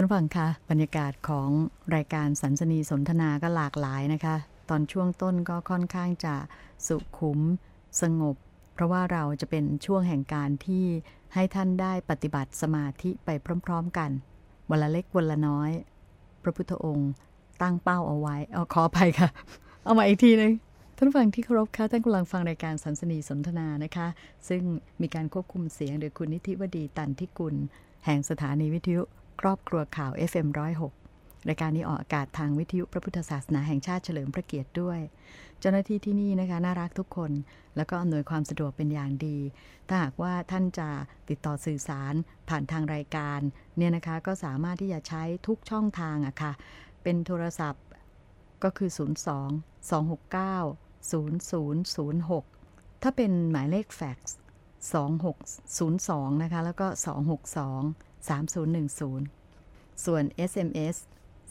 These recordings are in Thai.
ท่านฟังคะบรรยากาศของรายการสันสนีสนทนาก็หลากหลายนะคะ ตอนช่วงต้นก็ค่อนข้างจะสุขุมสงบ เพราะว่าเราจะเป็นช่วงแห่งการที่ให้ท่านได้ปฏิบัติสมาธิไปพร้อม ๆ กันวันละเล็กวันละน้อย พระพุทธองค์ตั้งเป้าเอาไว้เอาขอไปค่ะ เอามาอีกทีนึงท่านฟังที่เคารพคะท่านกำลังฟังรายการสันสนีสนทนานะคะ ซึ่งมีการควบคุมเสียงโดยคุณนิติวดีตันทิกุล แห่งสถานีวิทยุ ครอบครัวข่าว FM106 รายการนี้ออกอากาศทางวิทยุพระพุทธศาสนาแห่งชาติเฉลิมพระเกียรติด้วย เจ้าหน้าที่ที่นี่นะคะน่ารักทุกคน แล้วก็อำนวยความสะดวกเป็นอย่างดี ถ้าหากว่าท่านจะติดต่อสื่อสารผ่านทางรายการเนี่ยนะคะก็สามารถที่จะใช้ทุกช่องทางอะค่ะ เป็นโทรศัพท์ก็คือ 02 269 0006 ถ้าเป็นหมายเลขแฟกซ์2602 นะคะ แล้วก็ 262 3010 ส่วน SMS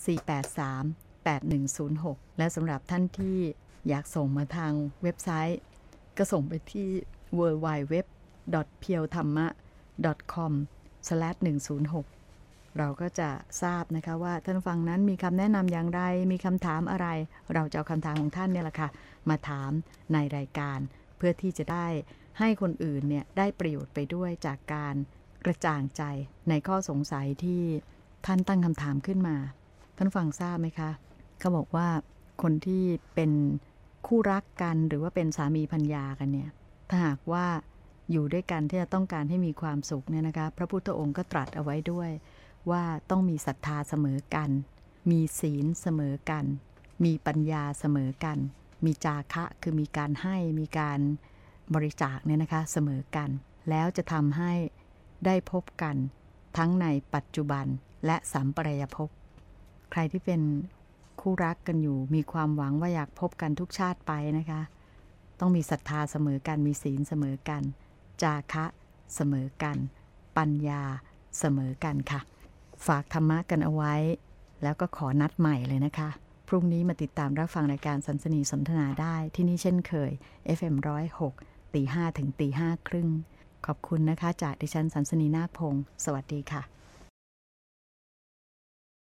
483 8106 และสำหรับท่านที่อยากส่งมาทางเว็บไซต์ ก็ส่งไปที่ w w w p e e l t h a m m a com 106 เราก็จะทราบนะคะว่าท่านฟังนั้นมีคำแนะนำอย่างไร มีคำถามอะไร เราจะเอาคำถามของท่านเนี่ยแหละค่ะ มาถามในรายการ เพื่อที่จะได้ให้คนอื่นเนี่ยได้ประโยชน์ไปด้วยจากการ กระจ่างใจในข้อสงสัยที่ท่านตั้งคำถามขึ้นมา ท่านฟังทราบไหมคะเขาบอกว่าคนที่เป็นคู่รักกันหรือว่าเป็นสามีพัญญากันเนี่ยถ้าหากว่าอยู่ด้วยกันที่จะต้องการให้มีความสุขเนี่ยนะคะ พระพุทธองค์ก็ตรัสเอาไว้ด้วย ว่าต้องมีศรัทธาเสมอกัน มีศีลเสมอกัน มีปัญญาเสมอกัน มีจาคะคือมีการให้มีการบริจาคเนี่ยนะคะเสมอกัน แล้วจะทำให้ ได้พบกัน ทั้งในปัจจุบันและสัมปรายภพ ใครที่เป็นคู่รักกันอยู่มีความหวังว่าอยากพบกันทุกชาติไปนะคะ ต้องมีศรัทธาเสมอกันมีศีลเสมอกัน จาคะเสมอกัน ปัญญาเสมอกันค่ะ ฝากธรรมะกันเอาไว้ แล้วก็ขอนัดใหม่เลยนะคะ พรุ่งนี้มาติดตามรับฟังรายการสันสนีสนทนาได้ที่นี่เช่นเคย FM106 ตีห้ถึงตีห้าครึ่ง ขอบคุณนะคะ จากดิฉันสันสนีนาคพงศ์สวัสดีค่ะ